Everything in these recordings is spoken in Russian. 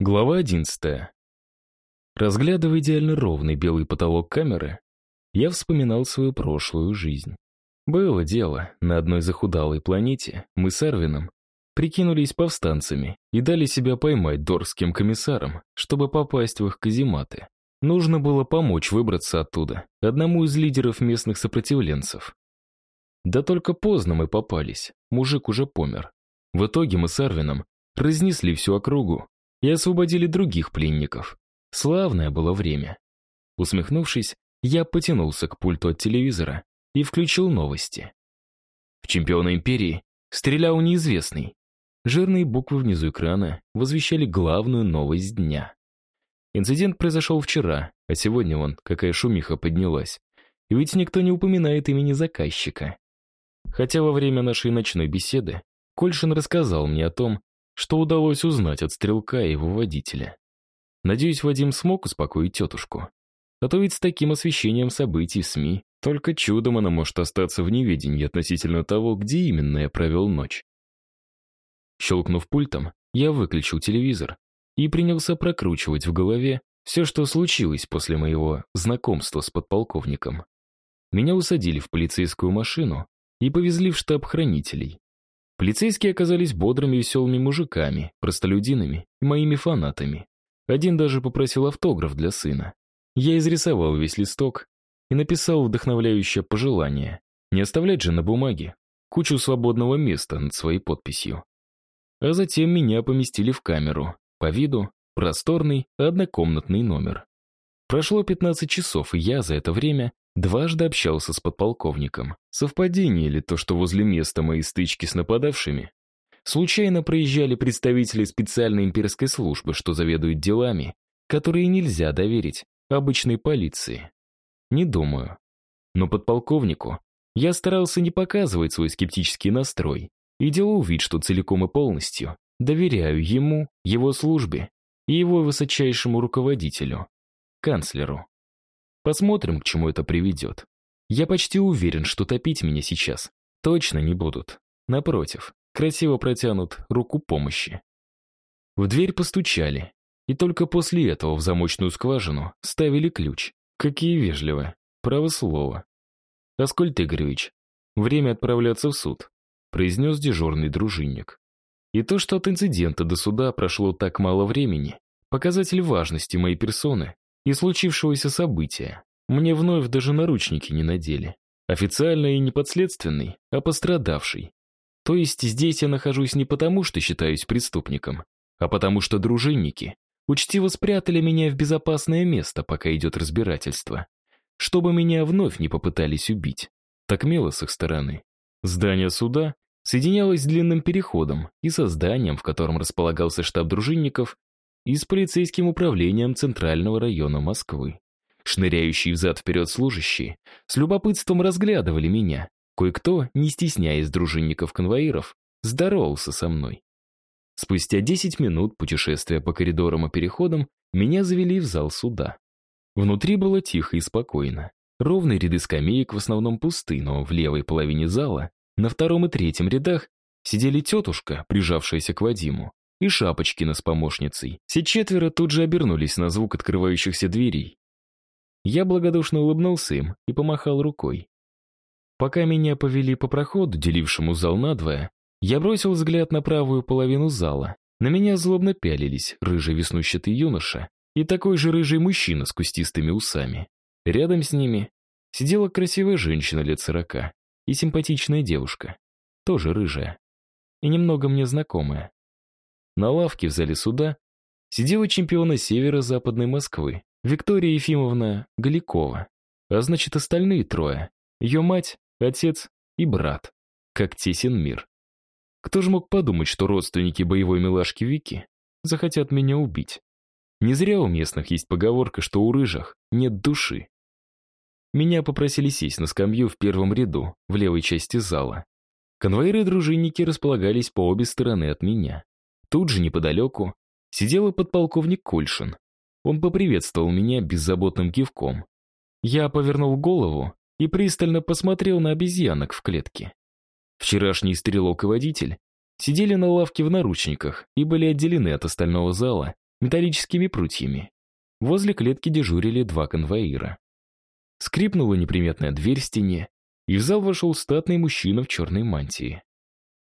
Глава 11. Разглядывая идеально ровный белый потолок камеры, я вспоминал свою прошлую жизнь. Было дело, на одной захудалой планете мы с Эрвином прикинулись повстанцами и дали себя поймать дорским комиссарам, чтобы попасть в их казематы. Нужно было помочь выбраться оттуда одному из лидеров местных сопротивленцев. Да только поздно мы попались, мужик уже помер. В итоге мы с Арвином разнесли всю округу и освободили других пленников. Славное было время. Усмехнувшись, я потянулся к пульту от телевизора и включил новости. В чемпиона империи стрелял неизвестный. Жирные буквы внизу экрана возвещали главную новость дня. Инцидент произошел вчера, а сегодня вон какая шумиха поднялась. И ведь никто не упоминает имени заказчика. Хотя во время нашей ночной беседы Кольшин рассказал мне о том, что удалось узнать от стрелка и его водителя. Надеюсь, Вадим смог успокоить тетушку. А то ведь с таким освещением событий в СМИ только чудом она может остаться в неведении относительно того, где именно я провел ночь. Щелкнув пультом, я выключил телевизор и принялся прокручивать в голове все, что случилось после моего знакомства с подполковником. Меня усадили в полицейскую машину и повезли в штаб хранителей. Полицейские оказались бодрыми веселыми мужиками, простолюдинами и моими фанатами. Один даже попросил автограф для сына. Я изрисовал весь листок и написал вдохновляющее пожелание. Не оставлять же на бумаге кучу свободного места над своей подписью. А затем меня поместили в камеру. По виду просторный однокомнатный номер. Прошло 15 часов, и я за это время Дважды общался с подполковником. Совпадение ли то, что возле места моей стычки с нападавшими случайно проезжали представители специальной имперской службы, что заведуют делами, которые нельзя доверить обычной полиции? Не думаю. Но подполковнику я старался не показывать свой скептический настрой и делал вид, что целиком и полностью доверяю ему, его службе и его высочайшему руководителю, канцлеру. Посмотрим, к чему это приведет. Я почти уверен, что топить меня сейчас точно не будут. Напротив, красиво протянут руку помощи. В дверь постучали, и только после этого в замочную скважину ставили ключ. Какие вежливые. Право слово. Аскольд Игоревич, время отправляться в суд, произнес дежурный дружинник. И то, что от инцидента до суда прошло так мало времени, показатель важности моей персоны и случившегося события. Мне вновь даже наручники не надели. Официально и не подследственный, а пострадавший. То есть здесь я нахожусь не потому, что считаюсь преступником, а потому что дружинники учтиво спрятали меня в безопасное место, пока идет разбирательство, чтобы меня вновь не попытались убить. Так мило с их стороны. Здание суда соединялось с длинным переходом и со зданием, в котором располагался штаб дружинников, и с полицейским управлением Центрального района Москвы. Шныряющие взад-вперед служащие с любопытством разглядывали меня. Кое-кто, не стесняясь дружинников-конвоиров, здоровался со мной. Спустя 10 минут путешествия по коридорам и переходам меня завели в зал суда. Внутри было тихо и спокойно. Ровные ряды скамеек в основном пусты, но в левой половине зала, на втором и третьем рядах, сидели тетушка, прижавшаяся к Вадиму, и Шапочкина с помощницей. Все четверо тут же обернулись на звук открывающихся дверей. Я благодушно улыбнулся им и помахал рукой. Пока меня повели по проходу, делившему зал надвое, я бросил взгляд на правую половину зала. На меня злобно пялились рыжий веснущатый юноша и такой же рыжий мужчина с кустистыми усами. Рядом с ними сидела красивая женщина лет сорока и симпатичная девушка, тоже рыжая и немного мне знакомая. На лавке в зале суда сидела чемпиона северо-западной Москвы, Виктория Ефимовна Галикова. А значит, остальные трое. Ее мать, отец и брат. Как тесен мир. Кто же мог подумать, что родственники боевой милашки Вики захотят меня убить? Не зря у местных есть поговорка, что у рыжих нет души. Меня попросили сесть на скамью в первом ряду, в левой части зала. Конвоиры-дружинники располагались по обе стороны от меня. Тут же неподалеку сидел и подполковник Кольшин. Он поприветствовал меня беззаботным кивком. Я повернул голову и пристально посмотрел на обезьянок в клетке. Вчерашний стрелок и водитель сидели на лавке в наручниках и были отделены от остального зала металлическими прутьями. Возле клетки дежурили два конвоира. Скрипнула неприметная дверь в стене, и в зал вошел статный мужчина в черной мантии.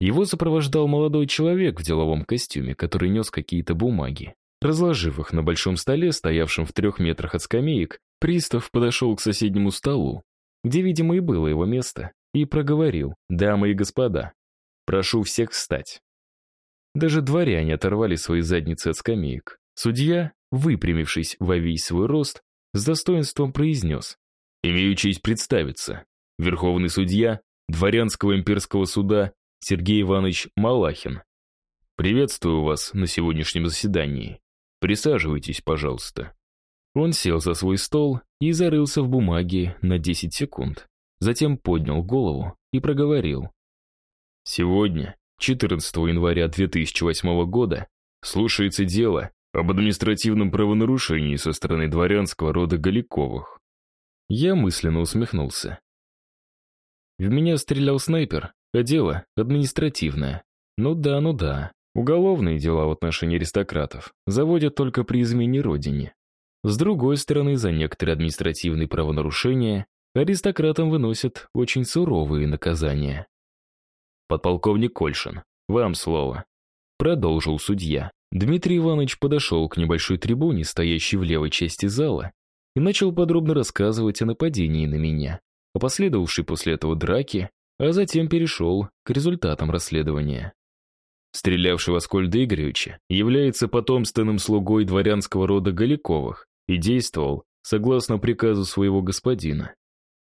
Его сопровождал молодой человек в деловом костюме, который нес какие-то бумаги. Разложив их на большом столе, стоявшем в трех метрах от скамеек, пристав подошел к соседнему столу, где, видимо, и было его место, и проговорил «Дамы и господа, прошу всех встать». Даже дворяне оторвали свои задницы от скамеек. Судья, выпрямившись во весь свой рост, с достоинством произнес «Имею честь представиться. Верховный судья Дворянского имперского суда Сергей Иванович Малахин. Приветствую вас на сегодняшнем заседании. Присаживайтесь, пожалуйста». Он сел за свой стол и зарылся в бумаге на 10 секунд. Затем поднял голову и проговорил. «Сегодня, 14 января 2008 года, слушается дело об административном правонарушении со стороны дворянского рода Галиковых. Я мысленно усмехнулся. В меня стрелял снайпер, дело административное. Ну да, ну да. Уголовные дела в отношении аристократов заводят только при измене родине. С другой стороны, за некоторые административные правонарушения аристократам выносят очень суровые наказания. Подполковник Кольшин, вам слово. Продолжил судья. Дмитрий Иванович подошел к небольшой трибуне, стоящей в левой части зала, и начал подробно рассказывать о нападении на меня, о последовавшей после этого драке, а затем перешел к результатам расследования. Стрелявший в Аскольда Игоревича является потомственным слугой дворянского рода Галиковых и действовал согласно приказу своего господина.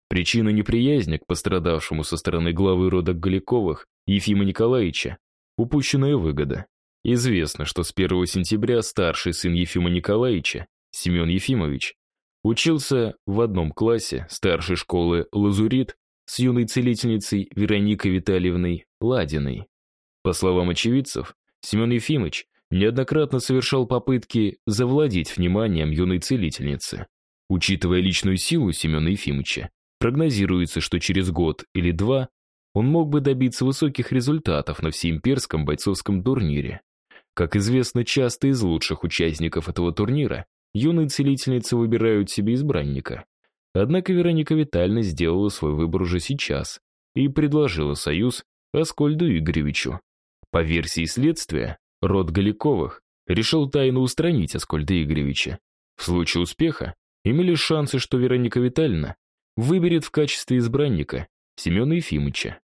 Причина неприязни к пострадавшему со стороны главы рода Галиковых Ефима Николаевича – упущенная выгода. Известно, что с 1 сентября старший сын Ефима Николаевича, Семен Ефимович, учился в одном классе старшей школы «Лазурит» с юной целительницей Вероникой Витальевной Ладиной. По словам очевидцев, Семен Ефимович неоднократно совершал попытки завладеть вниманием юной целительницы. Учитывая личную силу Семена Ефимовича, прогнозируется, что через год или два он мог бы добиться высоких результатов на всеимперском бойцовском турнире. Как известно, часто из лучших участников этого турнира юные целительницы выбирают себе избранника. Однако Вероника Витальевна сделала свой выбор уже сейчас и предложила союз Аскольду Игоревичу. По версии следствия, род Галиковых решил тайно устранить Аскольда Игоревича. В случае успеха имели шансы, что Вероника Витальевна выберет в качестве избранника Семена Ефимовича.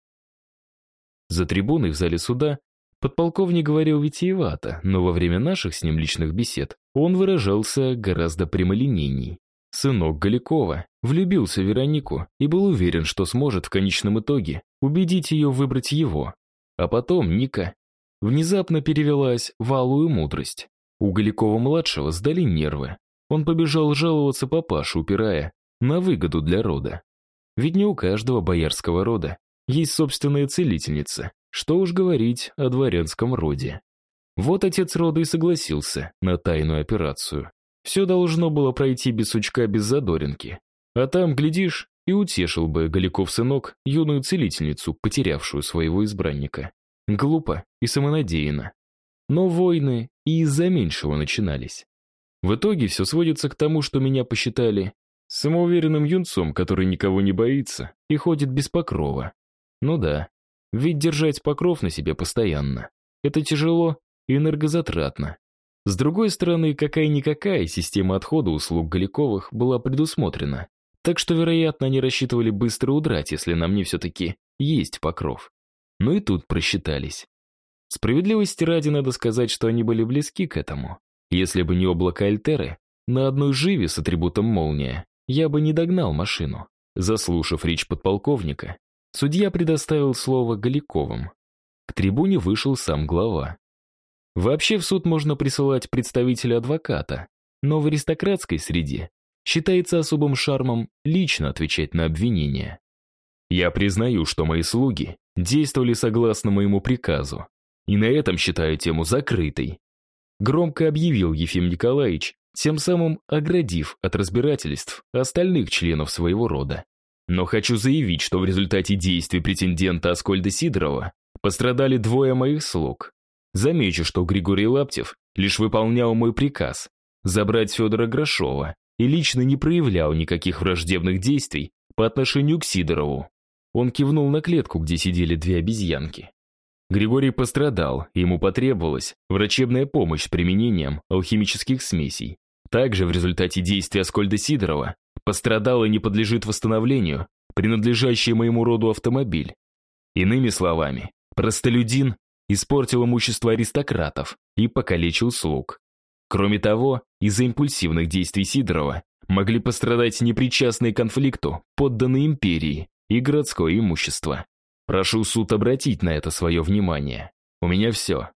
За трибуной в зале суда Подполковник говорил витиевато, но во время наших с ним личных бесед он выражался гораздо прямолинейней. Сынок Галякова влюбился в Веронику и был уверен, что сможет в конечном итоге убедить ее выбрать его. А потом Ника внезапно перевелась в алую мудрость. У Галякова-младшего сдали нервы. Он побежал жаловаться папаше, упирая на выгоду для рода. Ведь не у каждого боярского рода есть собственная целительница, что уж говорить о дворянском роде. Вот отец рода и согласился на тайную операцию. Все должно было пройти без сучка, без задоринки. А там, глядишь, и утешил бы Галиков сынок юную целительницу, потерявшую своего избранника. Глупо и самонадеянно. Но войны и из-за меньшего начинались. В итоге все сводится к тому, что меня посчитали самоуверенным юнцом, который никого не боится и ходит без покрова. Ну да, ведь держать покров на себе постоянно – это тяжело и энергозатратно. С другой стороны, какая-никакая система отхода услуг Галиковых была предусмотрена. Так что, вероятно, они рассчитывали быстро удрать, если на мне все-таки есть покров. Но и тут просчитались. Справедливости ради надо сказать, что они были близки к этому. Если бы не облако Альтеры, на одной живе с атрибутом молния я бы не догнал машину. Заслушав речь подполковника, Судья предоставил слово Галиковым. К трибуне вышел сам глава. Вообще в суд можно присылать представителя адвоката, но в аристократской среде считается особым шармом лично отвечать на обвинения. Я признаю, что мои слуги действовали согласно моему приказу, и на этом считаю тему закрытой. Громко объявил Ефим Николаевич, тем самым оградив от разбирательств остальных членов своего рода. Но хочу заявить, что в результате действий претендента Аскольда Сидорова пострадали двое моих слуг. Замечу, что Григорий Лаптев лишь выполнял мой приказ – забрать Федора Грошова и лично не проявлял никаких враждебных действий по отношению к Сидорову. Он кивнул на клетку, где сидели две обезьянки. Григорий пострадал, ему потребовалась врачебная помощь с применением алхимических смесей. Также в результате действия Аскольда Сидорова пострадал и не подлежит восстановлению принадлежащий моему роду автомобиль. Иными словами, простолюдин испортил имущество аристократов и покалечил слуг. Кроме того, из-за импульсивных действий Сидорова могли пострадать непричастные конфликту подданные империи и городское имущество. Прошу суд обратить на это свое внимание. У меня все.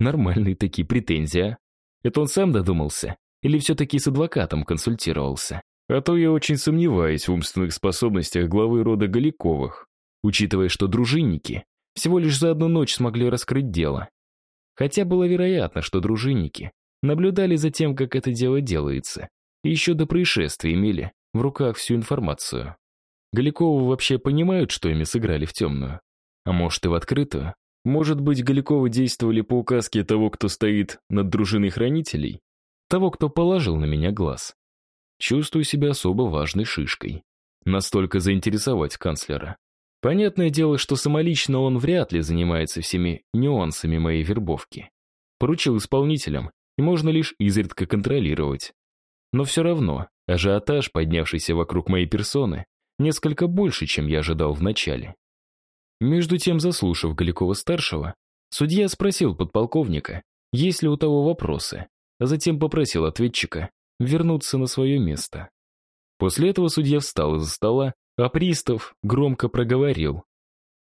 Нормальные такие претензии, а? Это он сам додумался? Или все-таки с адвокатом консультировался? А то я очень сомневаюсь в умственных способностях главы рода Галиковых, учитывая, что дружинники всего лишь за одну ночь смогли раскрыть дело. Хотя было вероятно, что дружинники наблюдали за тем, как это дело делается, и еще до происшествия имели в руках всю информацию. Галиковы вообще понимают, что ими сыграли в темную? А может и в открытую? Может быть, Галиковы действовали по указке того, кто стоит над дружиной хранителей? Того, кто положил на меня глаз. Чувствую себя особо важной шишкой. Настолько заинтересовать канцлера. Понятное дело, что самолично он вряд ли занимается всеми нюансами моей вербовки. Поручил исполнителям, и можно лишь изредка контролировать. Но все равно, ажиотаж, поднявшийся вокруг моей персоны, несколько больше, чем я ожидал вначале. Между тем, заслушав Галякова-старшего, судья спросил подполковника, есть ли у того вопросы, а затем попросил ответчика вернуться на свое место. После этого судья встал из-за стола, а пристав громко проговорил.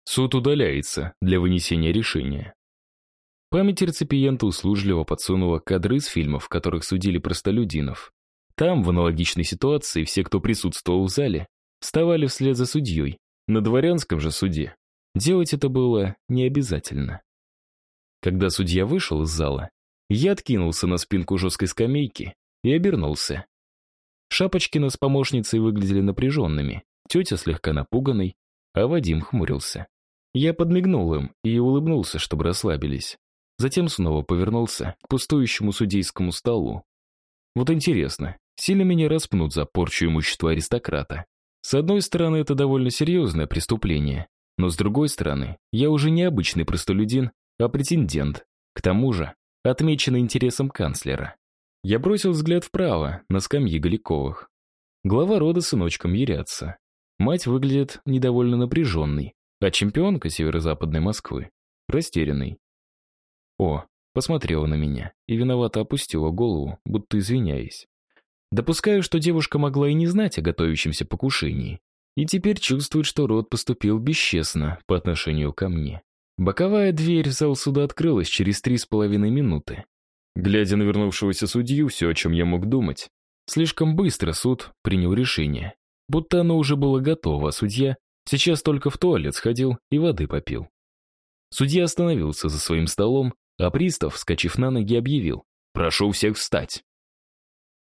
Суд удаляется для вынесения решения. Память реципиента услужливо подсунула кадры из фильмов, в которых судили простолюдинов. Там, в аналогичной ситуации, все, кто присутствовал в зале, вставали вслед за судьей. На дворянском же суде делать это было не обязательно. Когда судья вышел из зала, я откинулся на спинку жесткой скамейки и обернулся. Шапочкина с помощницей выглядели напряженными, тетя слегка напуганной, а Вадим хмурился. Я подмигнул им и улыбнулся, чтобы расслабились. Затем снова повернулся к пустующему судейскому столу. Вот интересно, сильно меня распнут за порчу имущества аристократа? С одной стороны, это довольно серьезное преступление, но с другой стороны, я уже не обычный простолюдин, а претендент, к тому же отмеченный интересом канцлера. Я бросил взгляд вправо, на скамьи Галиковых. Глава рода сыночком ярятся. Мать выглядит недовольно напряженной, а чемпионка северо-западной Москвы — растерянной. О, посмотрела на меня и виновато опустила голову, будто извиняясь. Допускаю, что девушка могла и не знать о готовящемся покушении. И теперь чувствует, что род поступил бесчестно по отношению ко мне. Боковая дверь в зал суда открылась через три с половиной минуты. Глядя на вернувшегося судью, все, о чем я мог думать, слишком быстро суд принял решение. Будто оно уже было готово, а судья сейчас только в туалет сходил и воды попил. Судья остановился за своим столом, а пристав, вскочив на ноги, объявил «Прошу всех встать».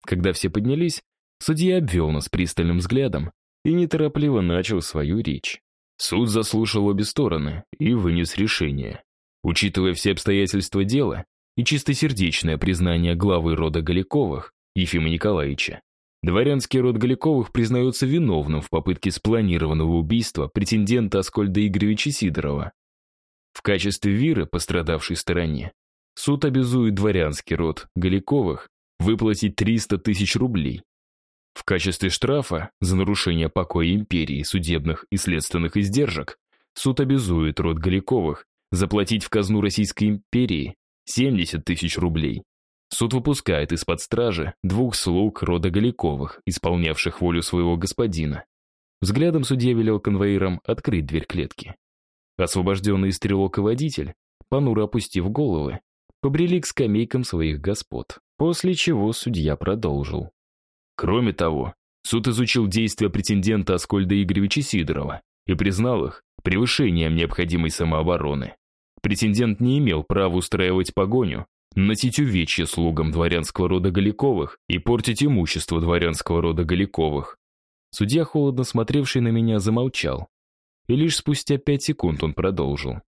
Когда все поднялись, судья обвел нас пристальным взглядом и неторопливо начал свою речь. Суд заслушал обе стороны и вынес решение. Учитывая все обстоятельства дела и чистосердечное признание главы рода Галиковых, Ефима Николаевича, дворянский род Галиковых признается виновным в попытке спланированного убийства претендента Аскольда Игоревича Сидорова. В качестве виры пострадавшей стороне суд обязует дворянский род Галиковых выплатить 300 тысяч рублей. В качестве штрафа за нарушение покоя империи, судебных и следственных издержек суд обязует род Галиковых заплатить в казну Российской империи 70 тысяч рублей. Суд выпускает из-под стражи двух слуг рода Галиковых, исполнявших волю своего господина. Взглядом судья велел конвоирам открыть дверь клетки. Освобожденный стрелок и водитель, понуро опустив головы, побрели к скамейкам своих господ. После чего судья продолжил. Кроме того, суд изучил действия претендента Аскольда Игоревича Сидорова и признал их превышением необходимой самообороны. Претендент не имел права устраивать погоню, носить увечья слугам дворянского рода Галиковых и портить имущество дворянского рода Галиковых. Судья, холодно смотревший на меня, замолчал. И лишь спустя пять секунд он продолжил.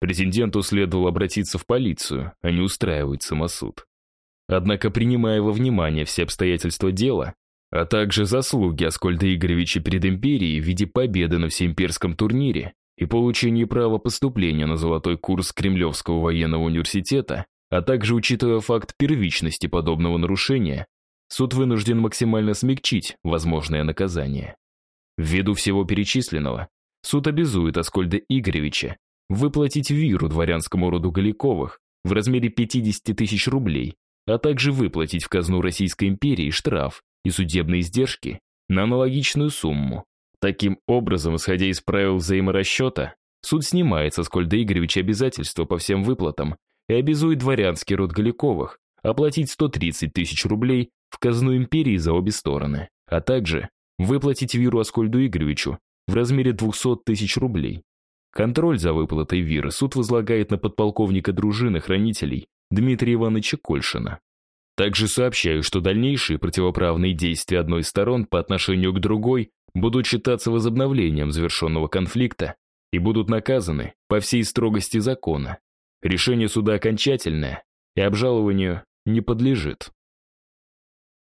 Претенденту следовало обратиться в полицию, а не устраивать самосуд. Однако, принимая во внимание все обстоятельства дела, а также заслуги Аскольда Игоревича перед империей в виде победы на всеимперском турнире и получения права поступления на золотой курс Кремлевского военного университета, а также учитывая факт первичности подобного нарушения, суд вынужден максимально смягчить возможное наказание. Ввиду всего перечисленного, суд обязует Аскольда Игоревича выплатить виру дворянскому роду Галиковых в размере 50 тысяч рублей, а также выплатить в казну Российской империи штраф и судебные издержки на аналогичную сумму. Таким образом, исходя из правил взаиморасчета, суд снимает со Скольда Игоревича обязательства по всем выплатам и обязует дворянский род Галиковых оплатить 130 тысяч рублей в казну империи за обе стороны, а также выплатить Виру Аскольду Игоревичу в размере 200 тысяч рублей. Контроль за выплатой Виры суд возлагает на подполковника дружины хранителей Дмитрия Ивановича Кольшина. Также сообщаю, что дальнейшие противоправные действия одной из сторон по отношению к другой будут считаться возобновлением завершенного конфликта и будут наказаны по всей строгости закона. Решение суда окончательное и обжалованию не подлежит.